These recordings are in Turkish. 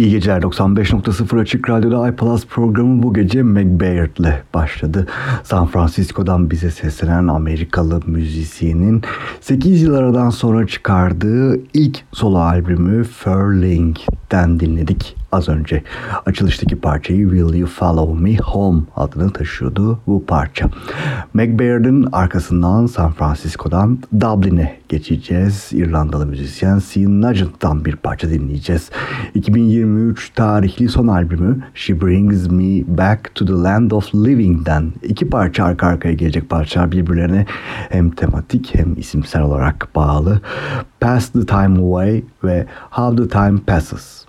İyi geceler 95.0 Açık Radyo'da iPlus programı bu gece ile başladı. San Francisco'dan bize seslenen Amerikalı müzisyenin 8 yıl aradan sonra çıkardığı ilk solo albümü Furling'den dinledik az önce. Açılıştaki parçayı Will You Follow Me Home adını taşıyordu bu parça. McBaird'in arkasından San Francisco'dan Dublin'e geçeceğiz. İrlandalı müzisyen Sean Nugent'tan bir parça dinleyeceğiz. 2023 tarihli son albümü She Brings Me Back to the Land of Living'den iki parça arka arkaya gelecek parçalar birbirlerine hem tematik hem isimsel olarak bağlı. Pass the Time Away ve How the Time Passes.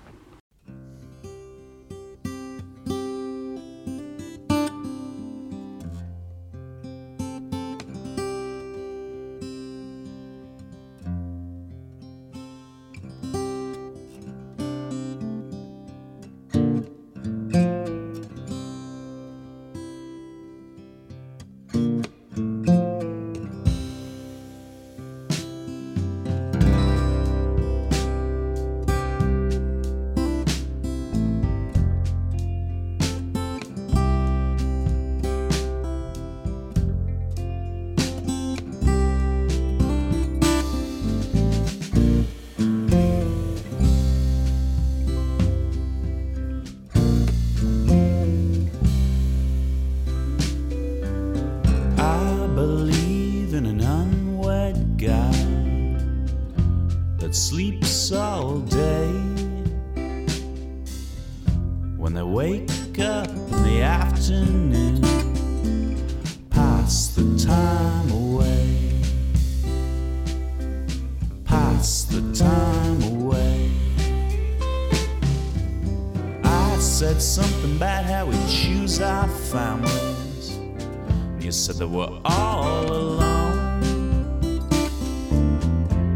said something about how we choose our families. And you said that we're all alone.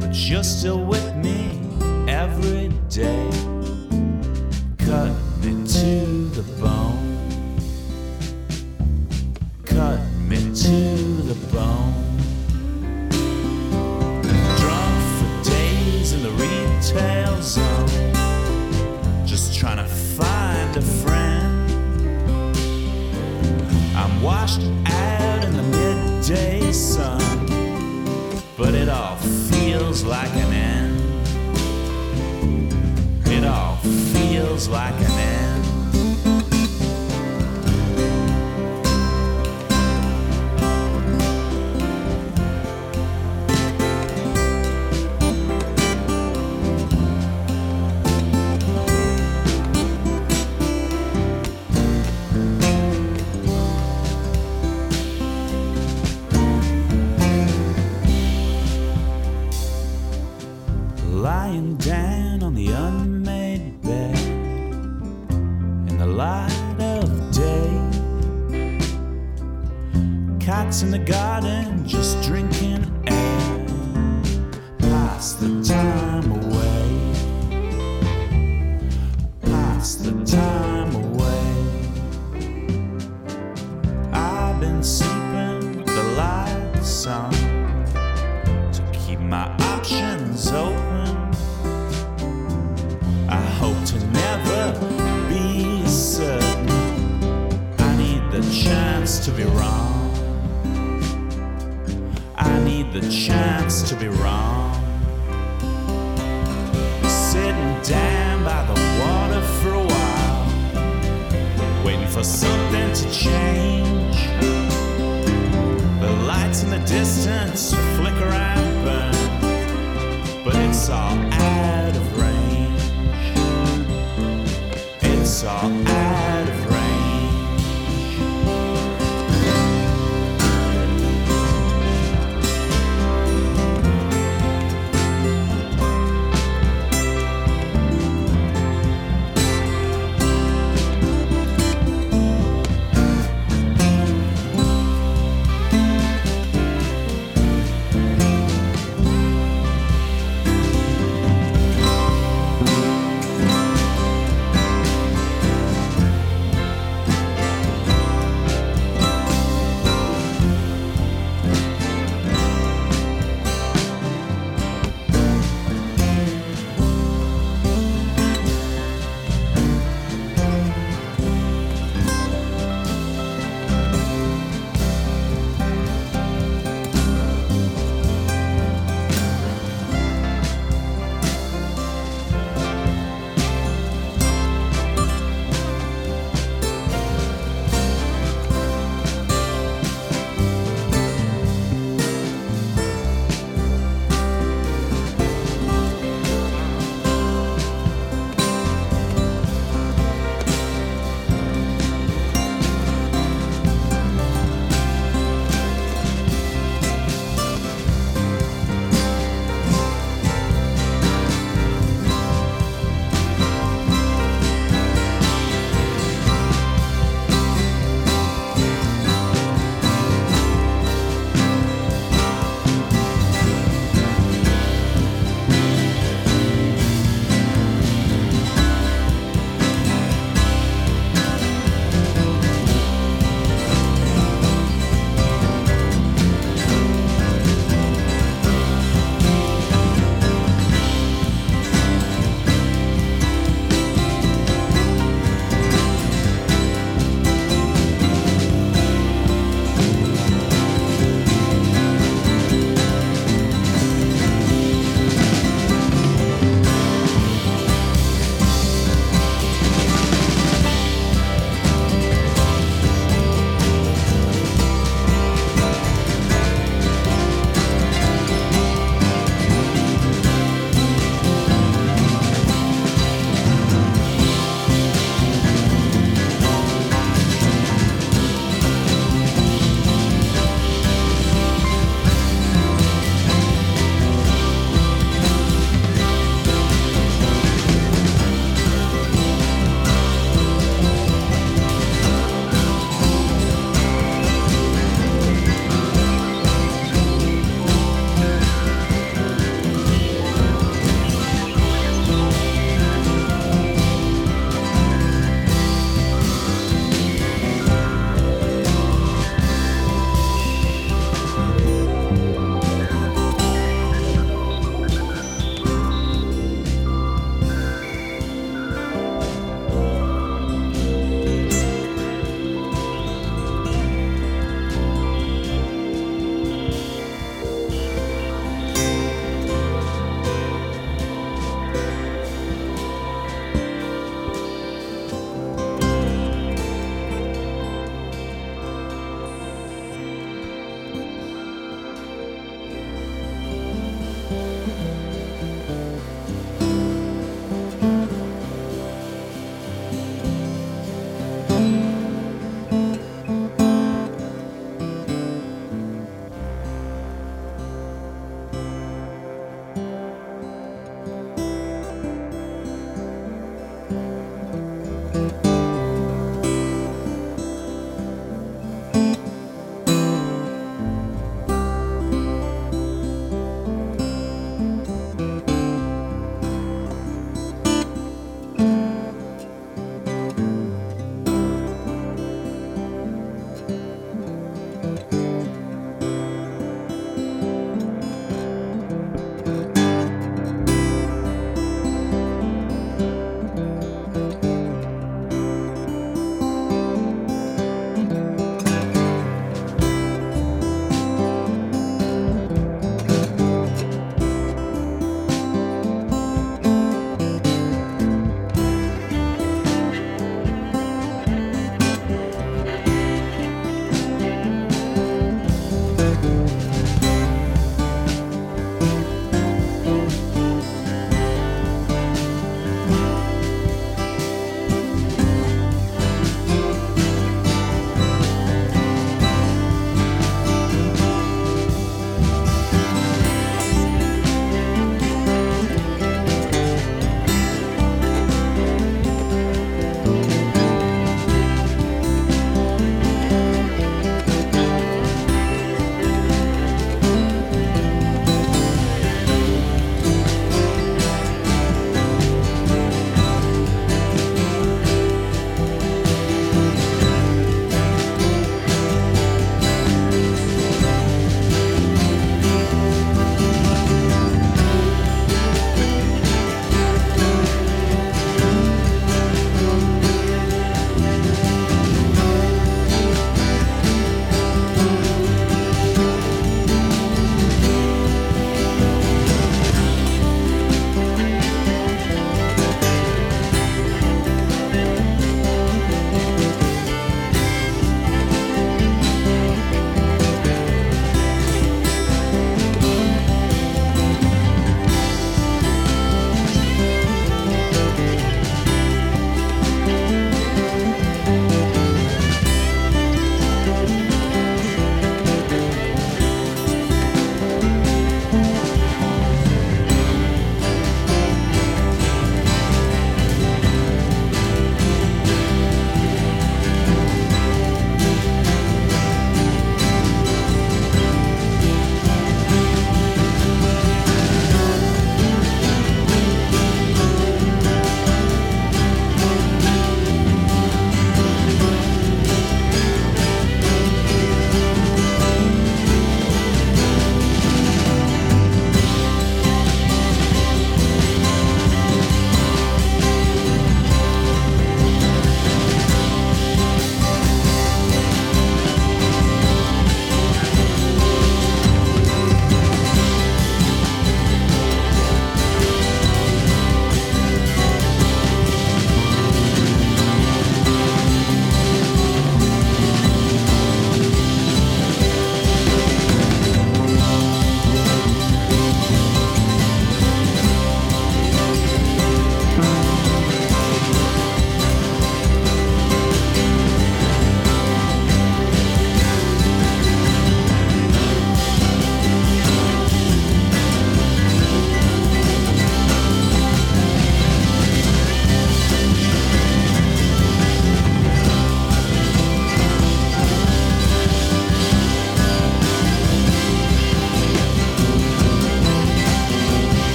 But you're still with me every day. Cut me to the bone. like an end. It all feels like an end. The chance to be wrong. Sitting down by the water for a while, waiting for something to change. The lights in the distance flicker and burn, but it's all out of range. It's all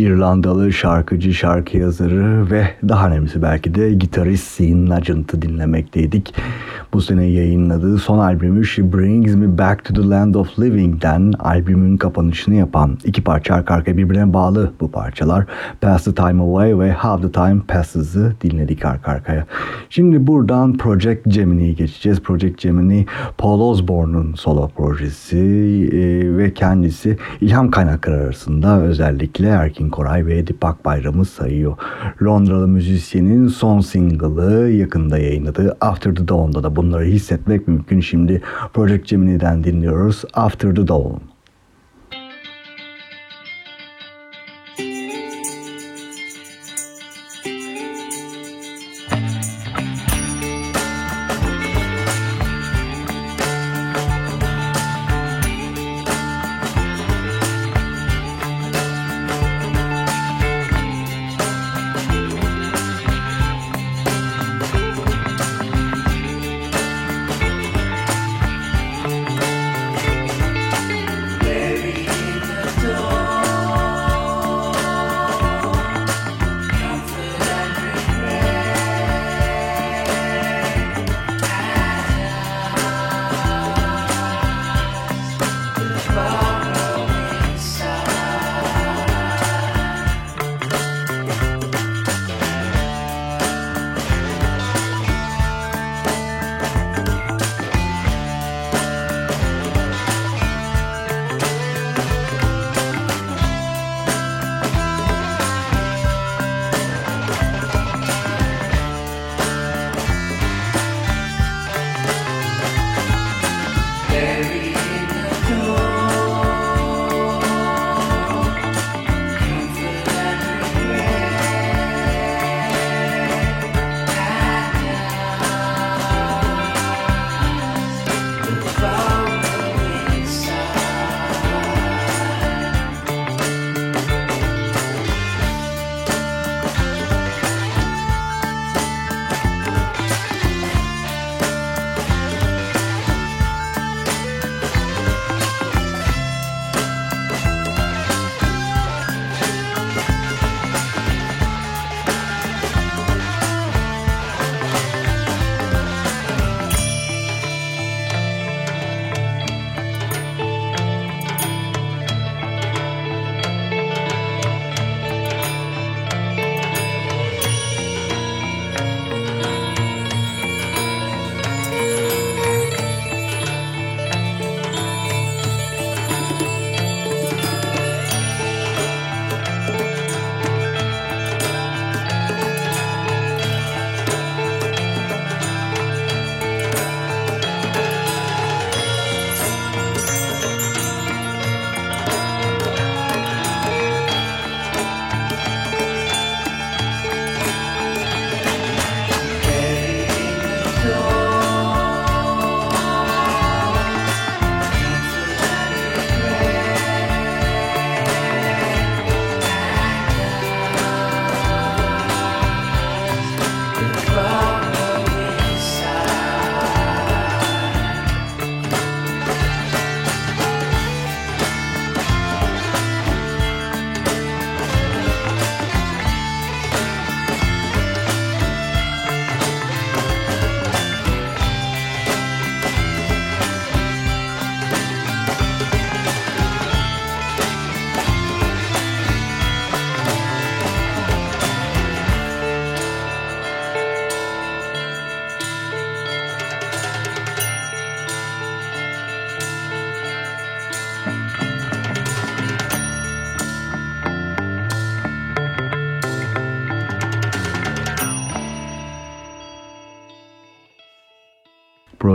İrlandalı şarkıcı, şarkı yazarı ve daha önemlisi belki de gitarist Sean Nugent'ı dinlemekteydik. Bu sene yayınladığı son albümü She Brings Me Back to the Land of Living'den albümün kapanışını yapan iki parça arka arkaya birbirine bağlı bu parçalar. Pass the Time Away ve How the Time Passes'ı dinledik arka arkaya. Şimdi buradan Project Gemini'ye geçeceğiz. Project Gemini Paul Osborne'un solo projesi e, ve kendisi ilham kaynakları arasında özellikle Erkin Koray ve Dipak Bayram'ı sayıyor. Londralı müzisyenin son single'ı yakında yayınladığı After the Dawn'da da bunları hissetmek mümkün. Şimdi Project Gemini'den dinliyoruz After the Dawn.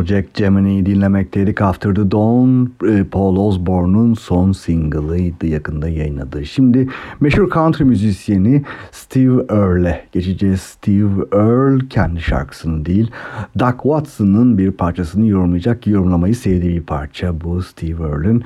Project Gemini'yi dinlemekteydik. After the Dawn, e, Paul Osborne'un son single'ıydı yakında yayınladığı. Şimdi meşhur country müzisyeni Steve Earle'e geçeceğiz. Steve Earle kendi şarkısını değil, Doug Watson'ın bir parçasını yorumlayacak. Yorumlamayı sevdiği bir parça bu Steve Earle'ın.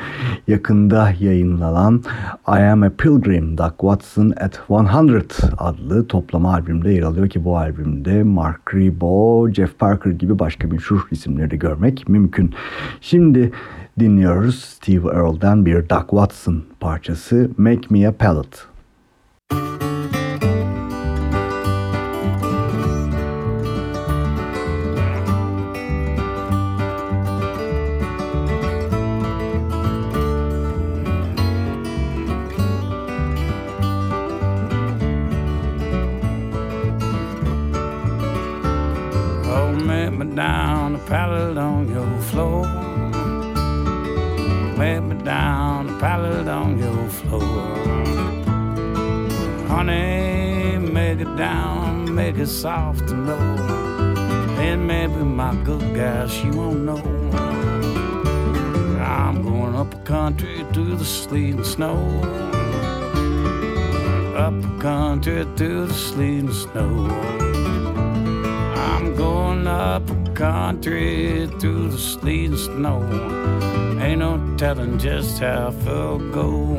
Yakında yayınlanan I Am a Pilgrim, Doug Watson at 100 adlı toplama albümde yer alıyor ki bu albümde Mark Ribot, Jeff Parker gibi başka meşhur isimleri görmek mümkün. Şimdi dinliyoruz Steve Earle'den bir Doug Watson parçası Make Me a Palette. soft through the sleet and snow. Up country through the sleet and snow. I'm going up country through the sleet and snow. Ain't no telling just how far I'll go.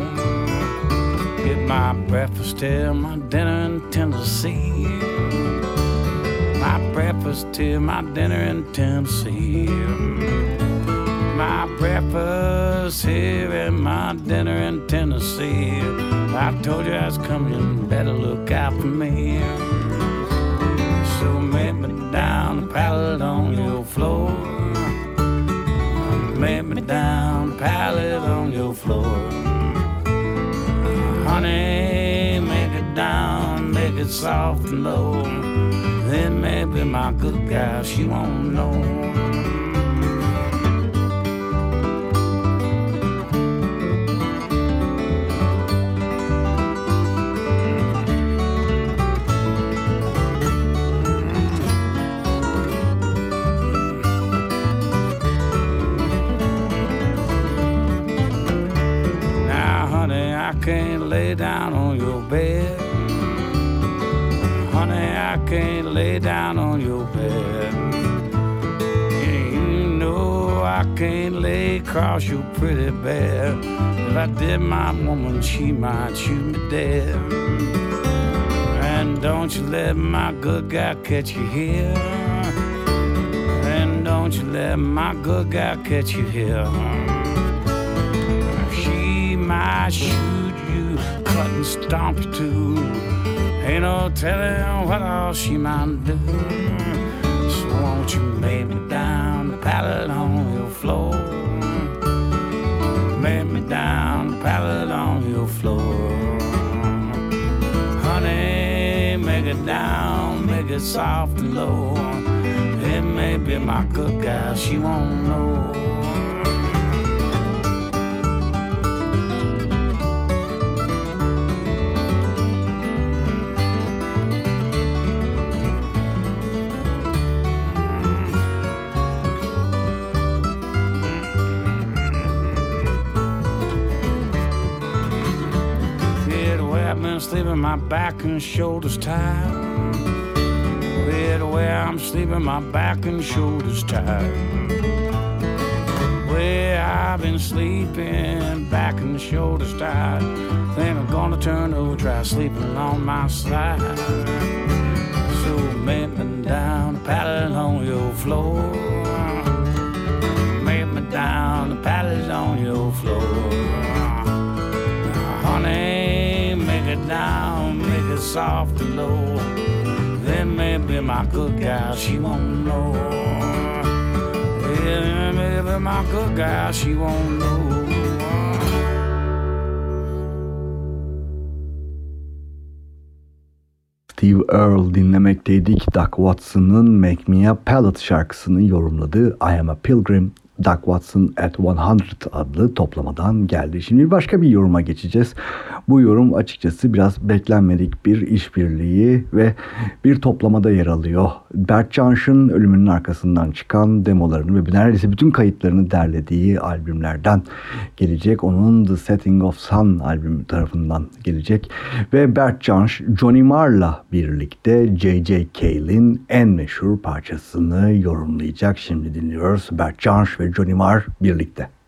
Get my breakfast here, my dinner in Tennessee my breakfast till my dinner in Tennessee. My breakfast here and my dinner in Tennessee. I told you I was coming, better look out for me. So make me down the pallet on your floor. Make me down the pallet on your floor. Honey, make it down, make it soft and low then maybe my good gal, she won't know. Lay down on your bed Honey, I can't lay down on your bed. You know I can't lay across your pretty bed. If I did, my woman, she might shoot me dead. And don't you let my good guy catch you here. And don't you let my good guy catch you here. She might shoot you, stomp you too. Ain't no telling what all she might do. So won't you lay me down the pallet on your floor? Lay me down the pallet on your floor. Honey, make it down, make it soft and low. It may be my good guy, she won't know. Sleeping, my back and shoulders tired. Where where I'm sleeping, my back and shoulders tired. Where I've been sleeping, back and shoulders tired. Think I'm gonna turn over, try sleeping on my side. So me down, paddle on your floor. Soft and low. Then maybe my good gal, she won't know. Yeah, maybe my good gal, she won't know. Steve Earle dinlemekteydik. Doug Watson'ın Make Me a Pallet şarkısını yorumladığı I Am a Pilgrim Doug Watson at 100 adlı toplamadan geldi. Şimdi başka bir yoruma geçeceğiz. Bu yorum açıkçası biraz beklenmedik bir işbirliği ve bir toplamada yer alıyor. Bert Jansch'ın ölümünün arkasından çıkan demolarını ve neredeyse bütün kayıtlarını derlediği albümlerden gelecek. Onun The Setting of Sun albümü tarafından gelecek. Ve Bert Jansch, Johnny Marr'la birlikte J.J. Cale'in en meşhur parçasını yorumlayacak. Şimdi dinliyoruz. Bert Jansch ve Johnny Marr birlikte.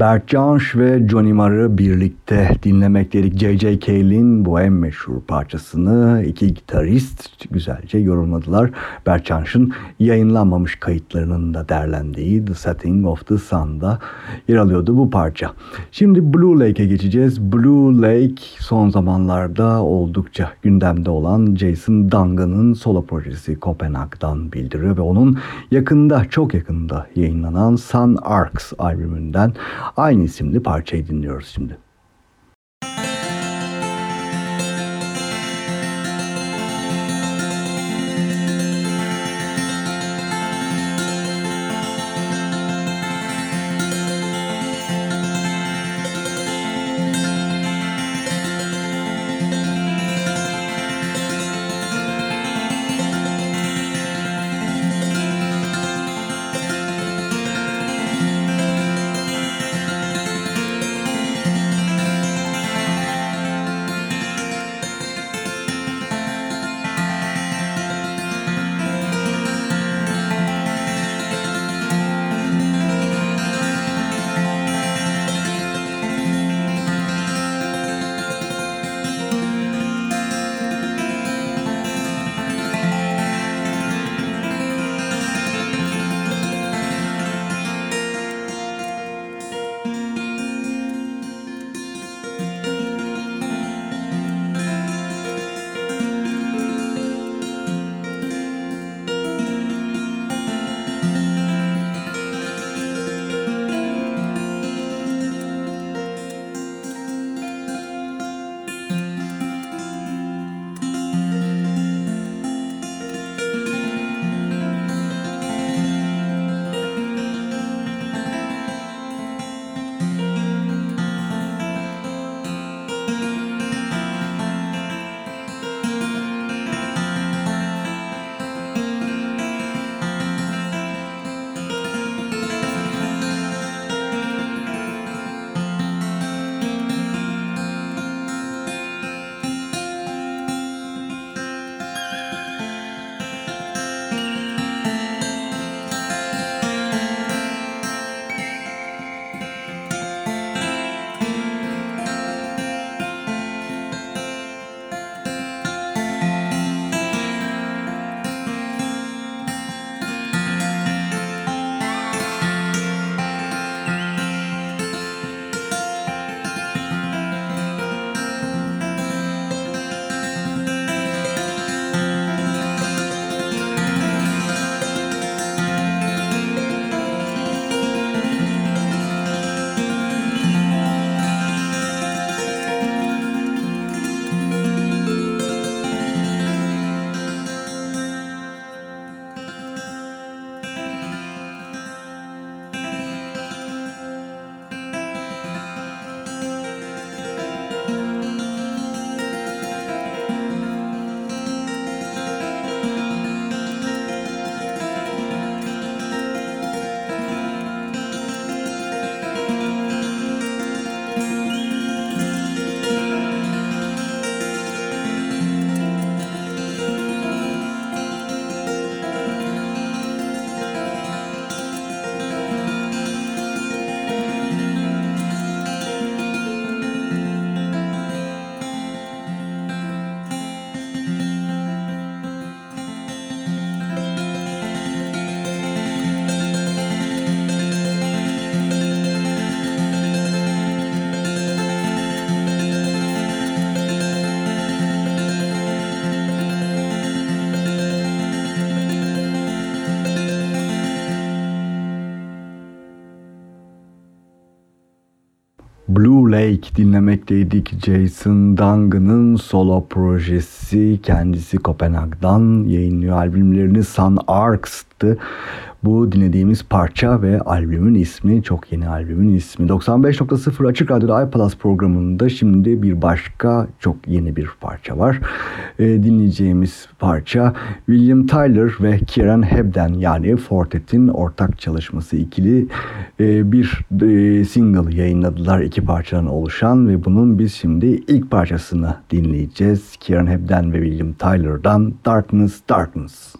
Bert Jansch ve Johnny Marr'ı birlikte dinlemekteydik. J.J. Cale'in bu en meşhur parçasını iki gitarist güzelce yorumladılar. Bert Jansch'ın yayınlanmamış kayıtlarının da derlendiği The Setting of the Sun'da yer alıyordu bu parça. Şimdi Blue Lake'e geçeceğiz. Blue Lake son zamanlarda oldukça gündemde olan Jason Dungan'ın solo projesi Kopenhag'dan bildiriyor ve onun yakında çok yakında yayınlanan Sun Arcs albümünden Aynı isimli parçayı dinliyoruz şimdi. Lake dinlemekteydik. Jason Dungan'ın solo projesi kendisi Kopenhag'dan yayınlıyor albümlerini Sun Arcs'tı. Bu dinlediğimiz parça ve albümün ismi çok yeni albümün ismi. 95.0 Açık Radyo'da iPlus programında şimdi bir başka çok yeni bir parça var. E, dinleyeceğimiz parça William Tyler ve Kieran Hebden yani Fortet'in ortak çalışması ikili e, bir e, single yayınladılar iki parçadan oluşan ve bunun biz şimdi ilk parçasını dinleyeceğiz. Kieran Hebden ve William Tyler'dan Darkness Darkness.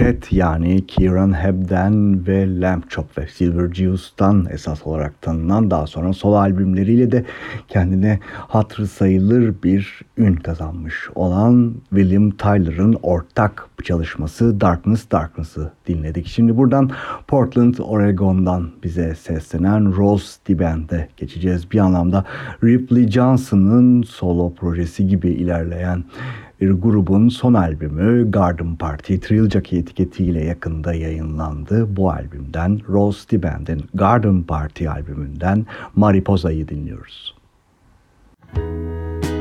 Fortet yani Kieran Hebden ve Lamb Chop ve Silver Juice'dan esas olarak tanınan daha sonra solo albümleriyle de kendine hatırı sayılır bir ün kazanmış olan William Tyler'ın ortak çalışması Darkness Darkness'ı dinledik. Şimdi buradan Portland, Oregon'dan bize seslenen Rose Diband'e geçeceğiz. Bir anlamda Ripley Johnson'ın solo projesi gibi ilerleyen grubun son albümü Garden Party Trill Jockey etiketiyle yakında yayınlandı. Bu albümden Rose Diband'in Garden Party albümünden Mariposa'yı dinliyoruz. Müzik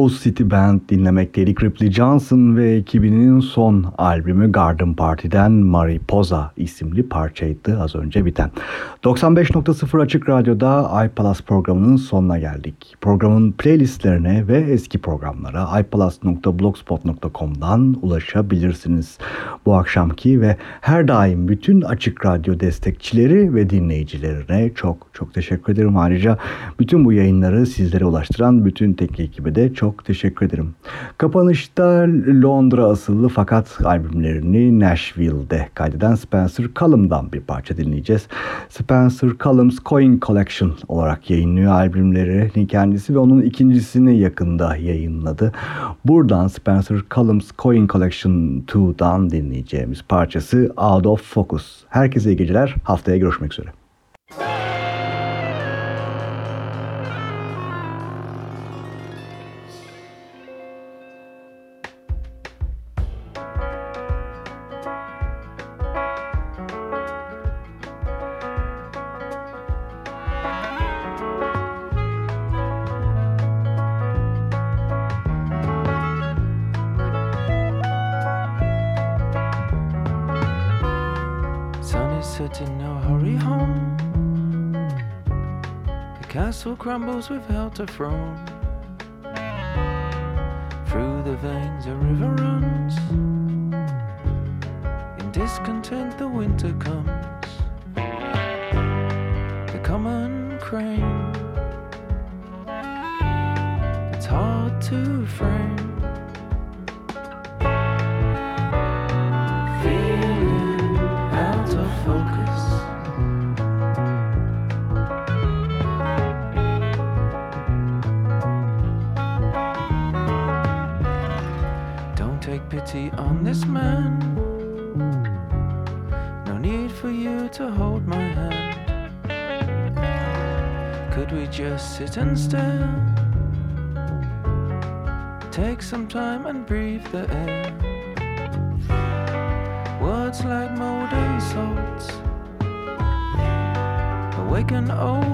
Rose City Band dinlemekteydik. Ripley Johnson ve ekibinin son albümü Garden Party'den Mariposa isimli parçaydı az önce biten. 95.0 Açık Radyo'da iPalas programının sonuna geldik. Programın playlistlerine ve eski programlara iPalas.blogspot.com'dan ulaşabilirsiniz. Bu akşamki ve her daim bütün Açık Radyo destekçileri ve dinleyicilerine çok çok teşekkür ederim. Ayrıca bütün bu yayınları sizlere ulaştıran bütün teknik ekibe de çok teşekkür ederim. Kapanışta Londra asıllı fakat albümlerini Nashville'de kaydeden Spencer Cullum'dan bir parça dinleyeceğiz. Spencer Cullum's Coin Collection olarak yayınlıyor albümlerini kendisi ve onun ikincisini yakında yayınladı. Buradan Spencer Cullum's Coin Collection 2'dan dinleyeceğimiz parçası Out of Focus. Herkese iyi geceler. Haftaya görüşmek üzere. Crumbles without a from. Through the veins a river Take some time and breathe the air. Words like molten salts awaken old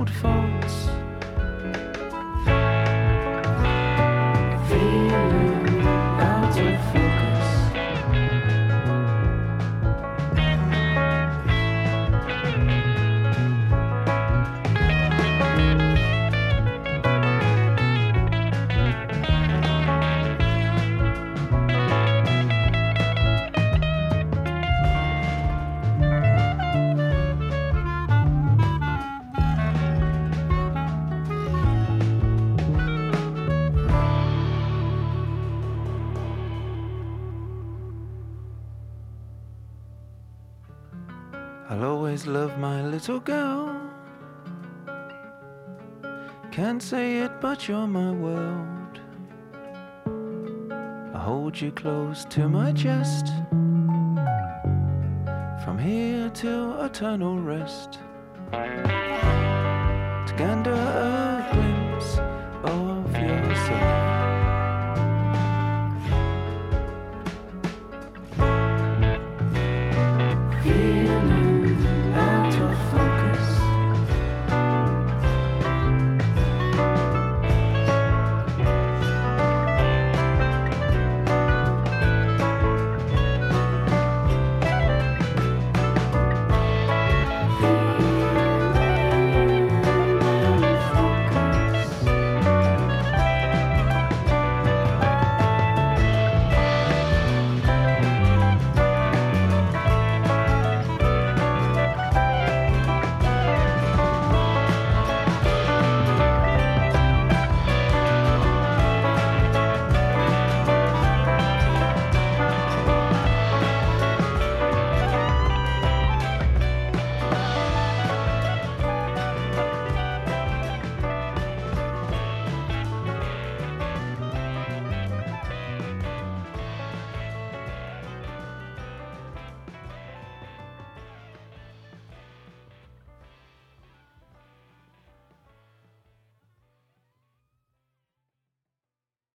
love my little girl. Can't say it, but you're my world. I hold you close to my chest. From here till eternal rest.